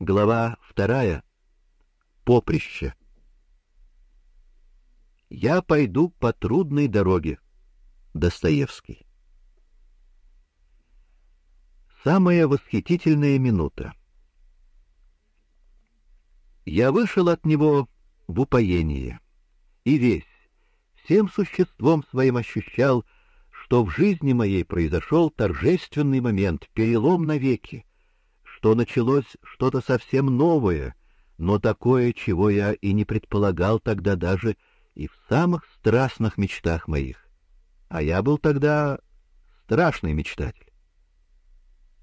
Глава вторая. Поприще. Я пойду по трудной дороге. Достоевский. Самая восхитительная минута. Я вышел от него в упоение, и весь, всем существом своим ощущал, что в жизни моей произошел торжественный момент, перелом навеки, что началось что-то совсем новое, но такое, чего я и не предполагал тогда даже и в самых страстных мечтах моих. А я был тогда страшный мечтатель.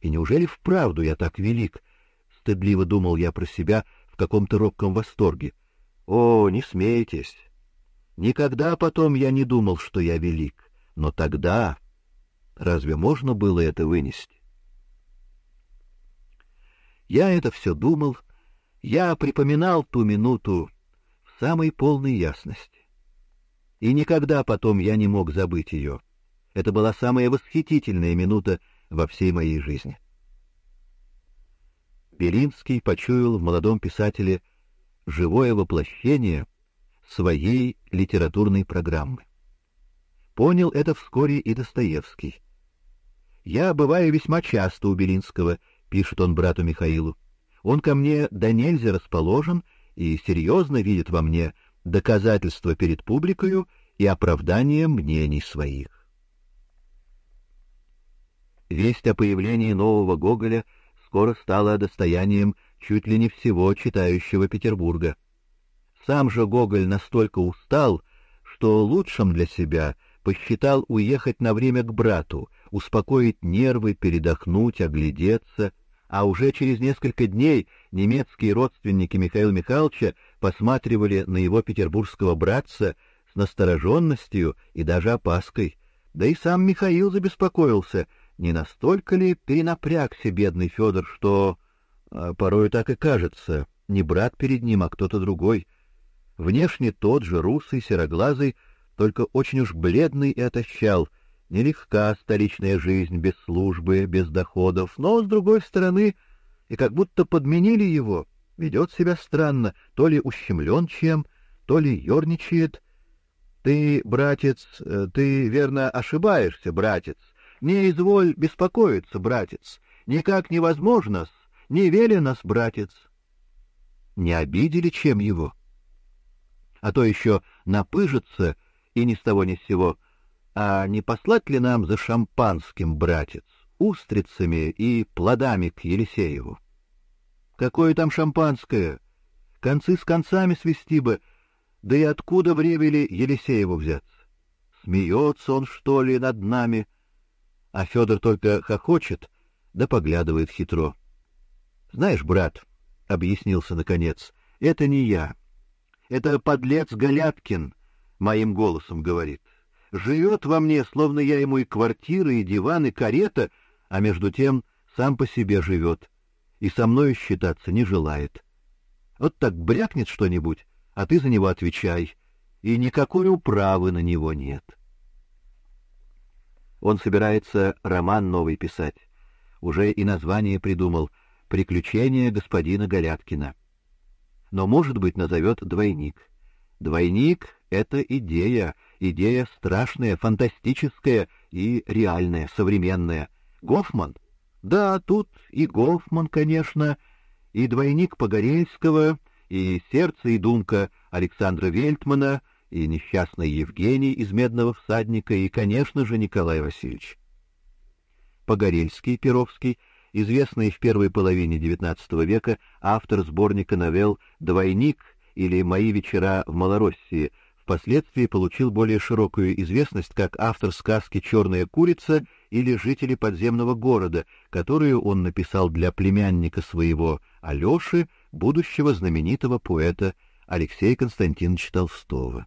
И неужели вправду я так велик? Стыдливо думал я про себя в каком-то робком восторге. О, не смейтесь! Никогда потом я не думал, что я велик, но тогда разве можно было это вынести? Я это все думал, я припоминал ту минуту в самой полной ясности. И никогда потом я не мог забыть ее. Это была самая восхитительная минута во всей моей жизни. Белинский почуял в молодом писателе живое воплощение своей литературной программы. Понял это вскоре и Достоевский. Я бываю весьма часто у Белинского пишет он брату Михаилу. Он ко мне до нельзя расположен и серьезно видит во мне доказательство перед публикою и оправдание мнений своих. Весть о появлении нового Гоголя скоро стала достоянием чуть ли не всего читающего Петербурга. Сам же Гоголь настолько устал, что лучшим для себя посчитал уехать на время к брату, успокоить нервы, передохнуть, оглядеться, а уже через несколько дней немецкие родственники Михаила Михайловича посматривали на его петербургского братца с настороженностью и даже опаской. Да и сам Михаил забеспокоился, не настолько ли перенапрягся бедный Федор, что а, порой так и кажется, не брат перед ним, а кто-то другой. Внешне тот же русый, сероглазый, только очень уж бледный и отощал — Нелегка столичная жизнь без службы, без доходов, но, с другой стороны, и как будто подменили его, ведет себя странно, то ли ущемлен чем, то ли ерничает. Ты, братец, э, ты верно ошибаешься, братец. Не изволь беспокоиться, братец. Никак невозможно, не велено, братец. Не обидели чем его? А то еще напыжится и ни с того ни с сего — а не послать ли нам за шампанским, братец, устрицами и плодами к Елисееву? Какое там шампанское? Концы с концами свести бы, да и откуда в Ревеле Елисееву взяться? Смеется он, что ли, над нами? А Федор только хохочет, да поглядывает хитро. Знаешь, брат, — объяснился наконец, — это не я. Это подлец Галяткин моим голосом говорит живет во мне, словно я ему и квартира, и диван, и карета, а между тем сам по себе живет и со мною считаться не желает. Вот так брякнет что-нибудь, а ты за него отвечай, и никакой управы на него нет. Он собирается роман новый писать. Уже и название придумал «Приключения господина Галяткина». Но, может быть, назовет «Двойник». «Двойник» — это идея, идея страшная, фантастическая и реальная, современная. Гофман? Да, тут и Гофман, конечно, и двойник Погорельского, и сердце и думка Александра Вельтмана, и несчастный Евгений из «Медного всадника», и, конечно же, Николай Васильевич. Погорельский, Перовский, известный в первой половине XIX века автор сборника новелл «Двойник» или «Мои вечера в Малороссии», впоследствии получил более широкую известность как автор сказки «Черная курица» или «Жители подземного города», которую он написал для племянника своего Алёши, будущего знаменитого поэта Алексея Константиновича Толстого.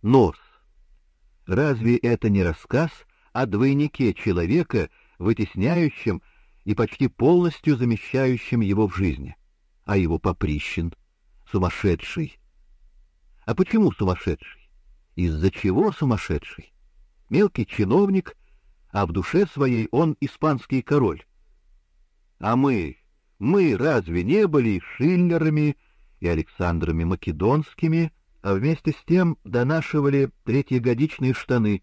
Нос. Разве это не рассказ о двойнике человека, вытесняющем и почти полностью замещающем его в жизни, а его поприщен — сумасшедший. А почему сумасшедший? Из-за чего сумасшедший? Мелкий чиновник, а в душе своей он испанский король. А мы, мы разве не были Шиллерами и Александрами Македонскими, а вместе с тем донашивали третьегодичные штаны.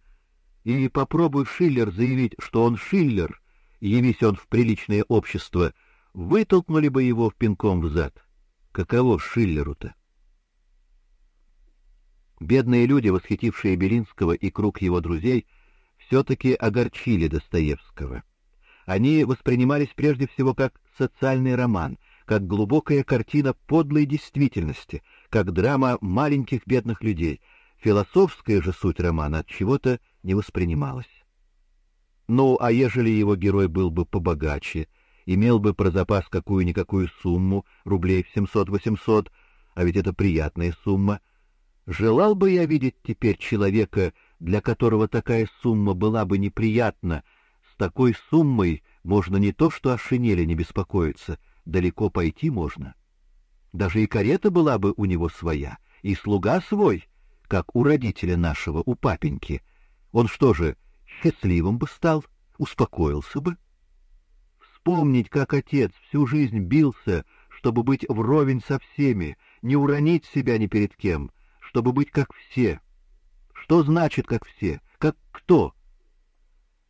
И попробуй Шиллер заявить, что он Шиллер, явись он в приличное общество, вытолкнули бы его в пинком в зад. Каково Шиллеру-то? Бедные люди, восхитившие Белинского и круг его друзей, все-таки огорчили Достоевского. Они воспринимались прежде всего как социальный роман, как глубокая картина подлой действительности, как драма маленьких бедных людей. Философская же суть романа от чего-то не воспринималась. Ну, а ежели его герой был бы побогаче, имел бы про запас какую-никакую сумму, рублей в 700-800, а ведь это приятная сумма, желал бы я видеть теперь человека, для которого такая сумма была бы неприятна, с такой суммой можно не то что о шинели не беспокоиться, далеко пойти можно. Даже и карета была бы у него своя, и слуга свой, как у родителя нашего, у папеньки. Он что же, счастливым бы стал, успокоился бы? Вспомнить, как отец всю жизнь бился, чтобы быть вровень со всеми, не уронить себя ни перед кем, чтобы быть как все. Что значит как все? Как кто?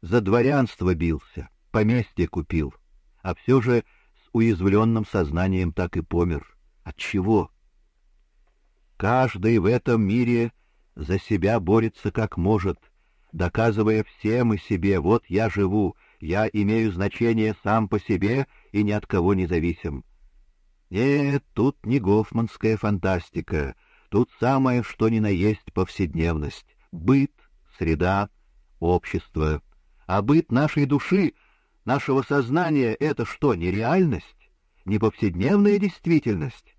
За дворянство бился, поместье купил, а все же с уязвленным сознанием так и помер. От чего? Каждый в этом мире за себя борется как может, доказывая всем и себе: вот я живу, я имею значение сам по себе и ни от кого не зависим. Нет, тут не гофманская фантастика, тут самое что ни на есть повседневность, быт, среда, общество. А быт нашей души, нашего сознания — это что, нереальность, не повседневная действительность?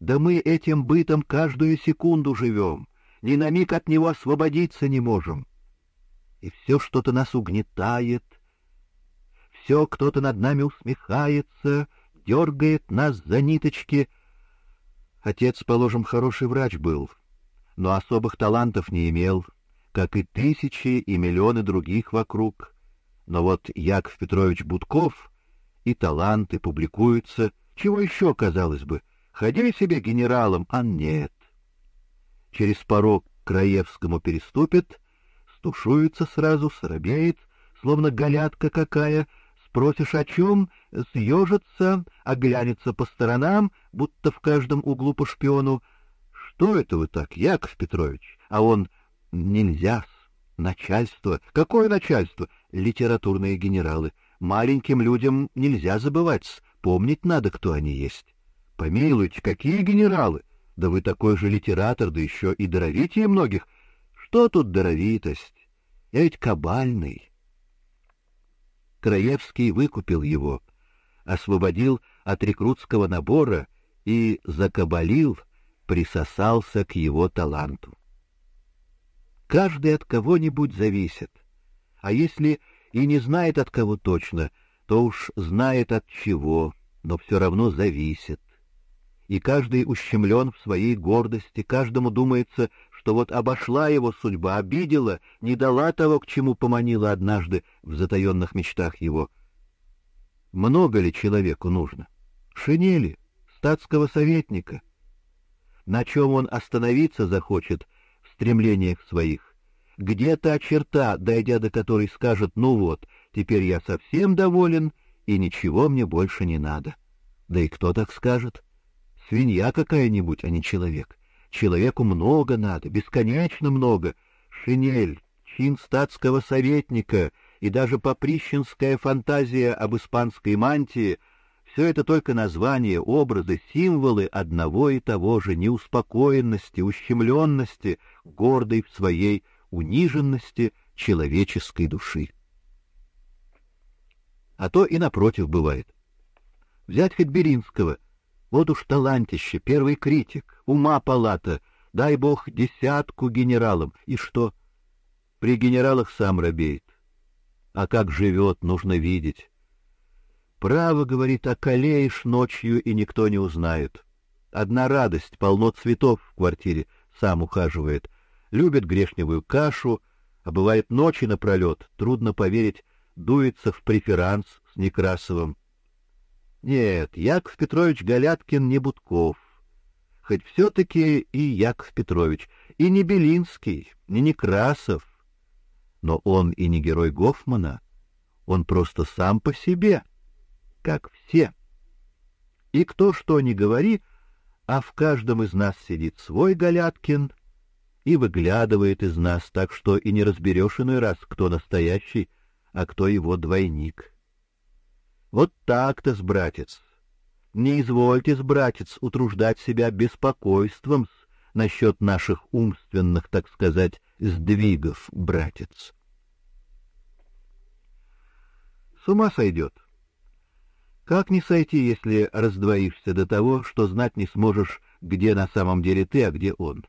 Да мы этим бытом каждую секунду живем, ни на миг от него освободиться не можем. И все что-то нас угнетает, все кто-то над нами усмехается, дергает нас за ниточки. Отец, положим, хороший врач был, но особых талантов не имел, как и тысячи и миллионы других вокруг. Но вот Яков Петрович Будков и таланты публикуются, чего еще, казалось бы, ходи себе генералом, а нет. Через порог Краевскому переступит, стушуется сразу, срабеет, словно галятка какая, спросишь о чем, съежится, оглянется по сторонам, будто в каждом углу по шпиону. Что это вы так, Яков Петрович? А он нельзя начальство. Какое начальство? Литературные генералы. Маленьким людям нельзя забывать, помнить надо, кто они есть. Помилуйте, какие генералы? Да вы такой же литератор, да еще и даровитее многих. Что тут даровитость? Я ведь кабальный. Краевский выкупил его, освободил от рекрутского набора и закабалил, присосался к его таланту. Каждый от кого-нибудь зависит, а если и не знает от кого точно, то уж знает от чего, но все равно зависит и каждый ущемлен в своей гордости, каждому думается, что вот обошла его судьба, обидела, не дала того, к чему поманила однажды в затаенных мечтах его. Много ли человеку нужно? Шинели, статского советника. На чем он остановиться захочет в стремлениях своих? Где та черта, дойдя до которой скажет, ну вот, теперь я совсем доволен, и ничего мне больше не надо? Да и кто так скажет? — Свинья какая-нибудь, а не человек. Человеку много надо, бесконечно много. Шинель, чин статского советника и даже поприщенская фантазия об испанской мантии — все это только названия, образы, символы одного и того же неуспокоенности, ущемленности, гордой в своей униженности человеческой души. А то и напротив бывает. Взять хоть Беринского — вот уж талантище, первый критик, ума палата, дай бог десятку генералам. И что? При генералах сам робеет. А как живет, нужно видеть. Право, говорит, околеешь ночью, и никто не узнает. Одна радость, полно цветов в квартире, сам ухаживает. Любит грешневую кашу, а бывает ночи напролет, трудно поверить, дуется в преферанс с Некрасовым. Нет, Яков Петрович Галяткин не Будков. Хоть все-таки и Яков Петрович, и не Белинский, не Некрасов. Но он и не герой Гофмана. Он просто сам по себе, как все. И кто что ни говори, а в каждом из нас сидит свой Галяткин и выглядывает из нас, так что и не разберешь иной раз, кто настоящий, а кто его двойник. Вот так-то, братец. Не извольте, братец, утруждать себя беспокойством насчет наших умственных, так сказать, сдвигов, братец. С ума сойдет. Как не сойти, если раздвоишься до того, что знать не сможешь, где на самом деле ты, а где он?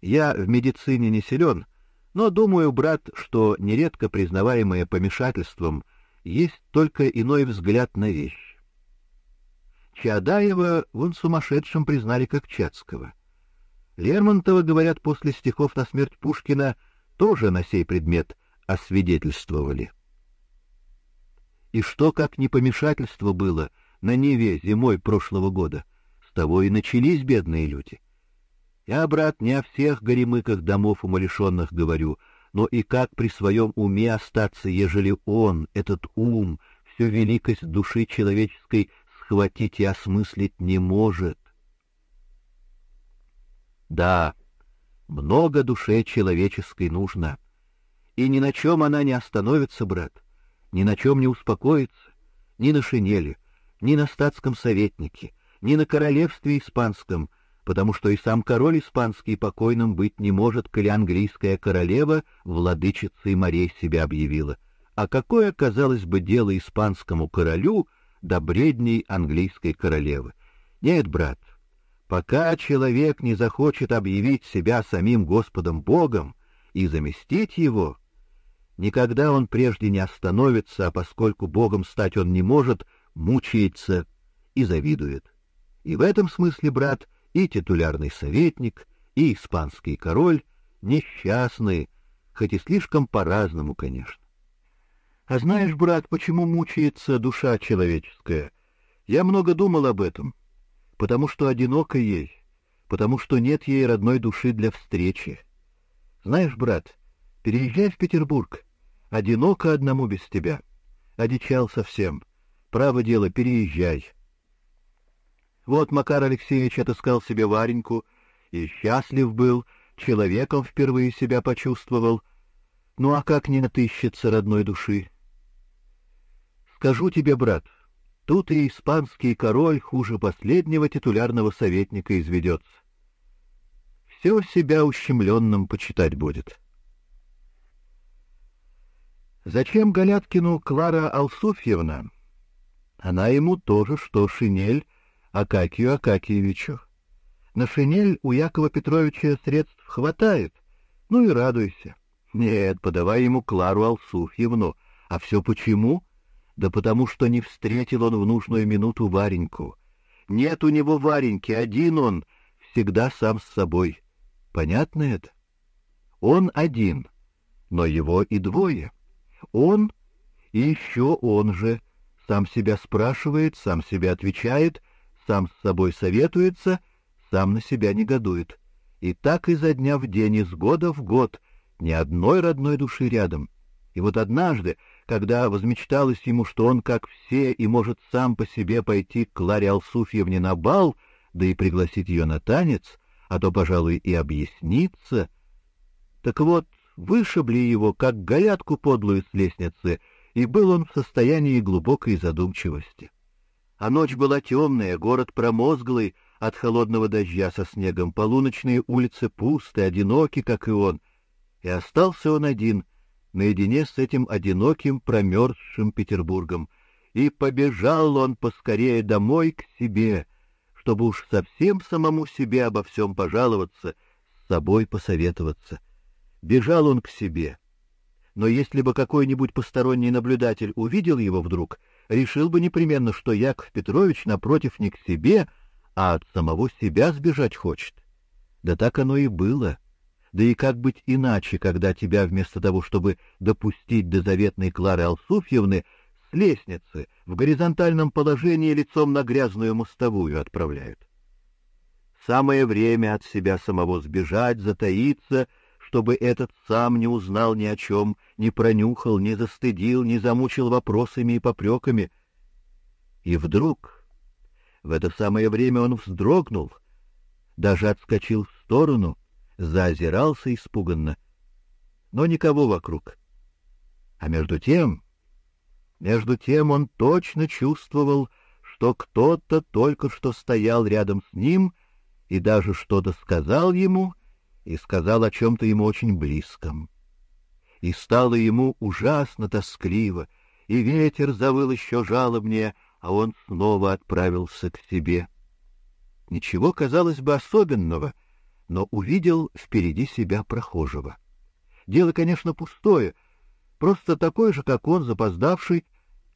Я в медицине не силен, но думаю, брат, что нередко признаваемое помешательством — есть только иной взгляд на вещь. Чадаева вон сумасшедшим признали как Чацкого. Лермонтова, говорят, после стихов на смерть Пушкина тоже на сей предмет освидетельствовали. И что, как не помешательство было на Неве зимой прошлого года, с того и начались бедные люди. Я, брат, не о всех горемыках домов умалишенных говорю, но и как при своем уме остаться, ежели он, этот ум, всю великость души человеческой схватить и осмыслить не может? Да, много душе человеческой нужно, и ни на чем она не остановится, брат, ни на чем не успокоится, ни на шинели, ни на статском советнике, ни на королевстве испанском, потому что и сам король испанский покойным быть не может, коли английская королева владычицей морей себя объявила. А какое, казалось бы, дело испанскому королю до бредней английской королевы? Нет, брат, пока человек не захочет объявить себя самим Господом Богом и заместить его, никогда он прежде не остановится, а поскольку Богом стать он не может, мучается и завидует. И в этом смысле, брат, — и титулярный советник, и испанский король несчастные, хоть и слишком по-разному, конечно. А знаешь, брат, почему мучается душа человеческая? Я много думал об этом. Потому что одиноко ей, потому что нет ей родной души для встречи. Знаешь, брат, переезжай в Петербург. Одиноко одному без тебя. Одичал совсем. Право дело, переезжай. Вот Макар Алексеевич отыскал себе Вареньку и счастлив был, человеком впервые себя почувствовал. Ну а как не отыщется родной души? Скажу тебе, брат, тут и испанский король хуже последнего титулярного советника изведется. Все себя ущемленным почитать будет. Зачем Галяткину Клара Алсуфьевна? Она ему тоже, что шинель Акакию Акакиевичу. На шинель у Якова Петровича средств хватает, ну и радуйся. Нет, подавай ему Клару Алсуфьевну. А все почему? Да потому что не встретил он в нужную минуту Вареньку. Нет у него Вареньки, один он, всегда сам с собой. Понятно это? Он один, но его и двое. Он и еще он же. Сам себя спрашивает, сам себя отвечает, сам с собой советуется, сам на себя негодует. И так изо дня в день, из года в год, ни одной родной души рядом. И вот однажды, когда возмечталось ему, что он, как все, и может сам по себе пойти к Кларе Алсуфьевне на бал, да и пригласить ее на танец, а то, пожалуй, и объясниться, так вот, вышибли его, как галятку подлую с лестницы, и был он в состоянии глубокой задумчивости а ночь была темная, город промозглый от холодного дождя со снегом, полуночные улицы пусты, одиноки, как и он, и остался он один, наедине с этим одиноким промерзшим Петербургом, и побежал он поскорее домой к себе, чтобы уж совсем самому себе обо всем пожаловаться, с собой посоветоваться. Бежал он к себе. Но если бы какой-нибудь посторонний наблюдатель увидел его вдруг, решил бы непременно, что Яков Петрович напротив не к себе, а от самого себя сбежать хочет. Да так оно и было. Да и как быть иначе, когда тебя вместо того, чтобы допустить до заветной Клары Алсуфьевны, с лестницы в горизонтальном положении лицом на грязную мостовую отправляют. Самое время от себя самого сбежать, затаиться, чтобы этот сам не узнал ни о чем, не пронюхал, не застыдил, не замучил вопросами и попреками. И вдруг, в это самое время он вздрогнул, даже отскочил в сторону, заозирался испуганно, но никого вокруг. А между тем, между тем он точно чувствовал, что кто-то только что стоял рядом с ним и даже что-то сказал ему, и сказал о чем-то ему очень близком. И стало ему ужасно тоскливо, и ветер завыл еще жалобнее, а он снова отправился к себе. Ничего, казалось бы, особенного, но увидел впереди себя прохожего. Дело, конечно, пустое, просто такой же, как он, запоздавший,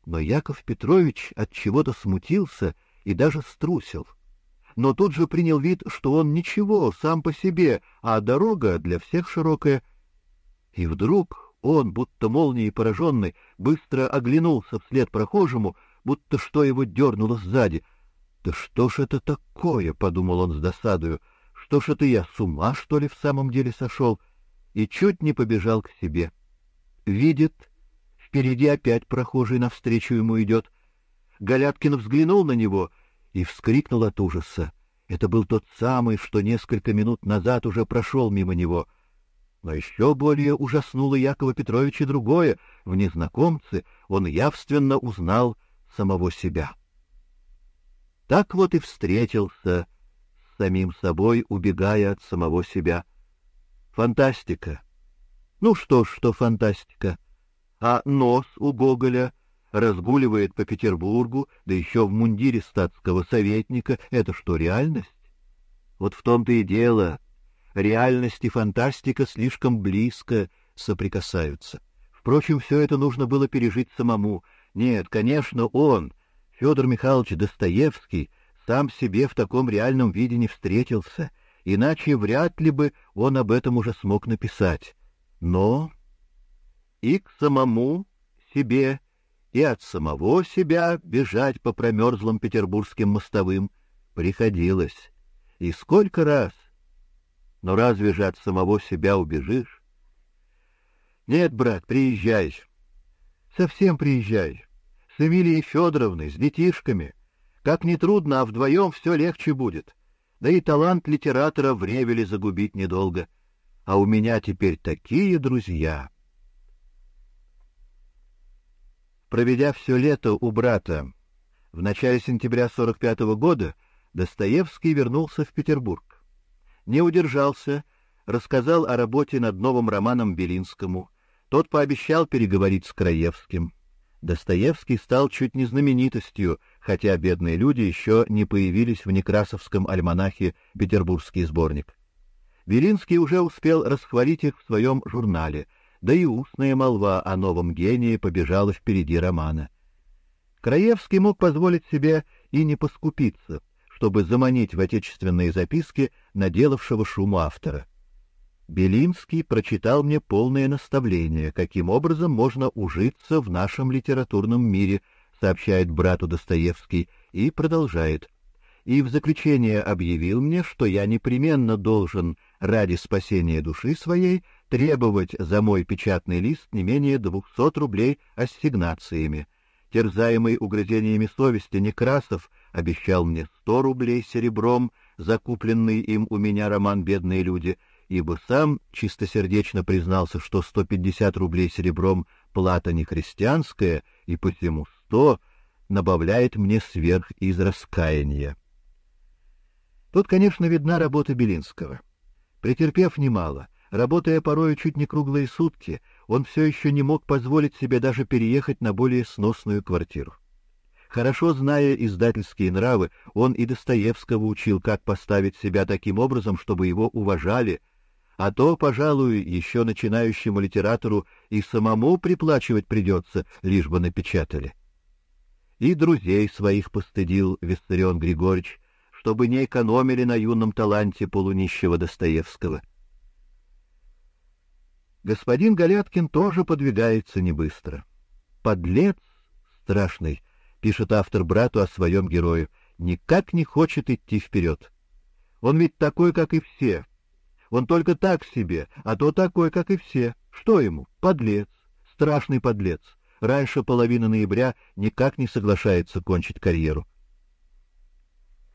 но Яков Петрович от чего-то смутился и даже струсил. Но тут же принял вид, что он ничего, сам по себе, а дорога для всех широкая. И вдруг он, будто молнией пораженный, быстро оглянулся вслед прохожему, будто что его дернуло сзади. «Да что ж это такое?» — подумал он с досадою. «Что ж это я, с ума, что ли, в самом деле сошел?» И чуть не побежал к себе. Видит, впереди опять прохожий навстречу ему идет. Галяткин взглянул на него и вскрикнул от ужаса. Это был тот самый, что несколько минут назад уже прошел мимо него. Но еще более ужаснуло Якова Петровича другое. В незнакомце он явственно узнал самого себя. Так вот и встретился с самим собой, убегая от самого себя. Фантастика. Ну что ж, что фантастика. А нос у Гоголя разгуливает по Петербургу, да еще в мундире статского советника. Это что, реальность? Вот в том-то и дело. Реальность и фантастика слишком близко соприкасаются. Впрочем, все это нужно было пережить самому. Нет, конечно, он, Федор Михайлович Достоевский сам себе в таком реальном виде не встретился, иначе вряд ли бы он об этом уже смог написать. Но и к самому себе, и от самого себя бежать по промерзлым петербургским мостовым приходилось. И сколько раз! Но разве же от самого себя убежишь? Нет, брат, приезжай. Совсем приезжай с Эмилией Федоровной, с детишками. Как ни трудно, а вдвоем все легче будет. Да и талант литератора в Ревеле загубить недолго. А у меня теперь такие друзья. Проведя все лето у брата, в начале сентября 45 -го года Достоевский вернулся в Петербург. Не удержался, рассказал о работе над новым романом Белинскому. Тот пообещал переговорить с Краевским. Достоевский стал чуть не знаменитостью, хотя бедные люди еще не появились в Некрасовском альманахе «Петербургский сборник». Белинский уже успел расхвалить их в своем журнале, да и устная молва о новом гении побежала впереди романа. Краевский мог позволить себе и не поскупиться, чтобы заманить в отечественные записки наделавшего шуму автора. Белинский прочитал мне полное наставление, каким образом можно ужиться в нашем литературном мире, сообщает брату Достоевский и продолжает. И в заключение объявил мне, что я непременно должен ради спасения души своей требовать за мой печатный лист не менее двухсот рублей ассигнациями. Терзаемый угрызениями совести Некрасов обещал мне сто рублей серебром, закупленный им у меня роман «Бедные люди», ибо сам чистосердечно признался, что 150 рублей серебром плата не христианская, и посему 100 набавляет мне сверх из раскаяния. Тут, конечно, видна работа Белинского. Претерпев немало, работая порою чуть не круглые сутки, он все еще не мог позволить себе даже переехать на более сносную квартиру. Хорошо зная издательские нравы, он и Достоевского учил, как поставить себя таким образом, чтобы его уважали, а то, пожалуй, еще начинающему литератору и самому приплачивать придется, лишь бы напечатали. И друзей своих постыдил Виссарион Григорьевич, чтобы не экономили на юном таланте полунищего Достоевского. Господин Галяткин тоже подвигается не быстро. Подлец страшный, пишет автор брату о своем герое, никак не хочет идти вперед. Он ведь такой, как и все. Он только так себе, а то такой, как и все. Что ему? Подлец, страшный подлец. Раньше половины ноября никак не соглашается кончить карьеру.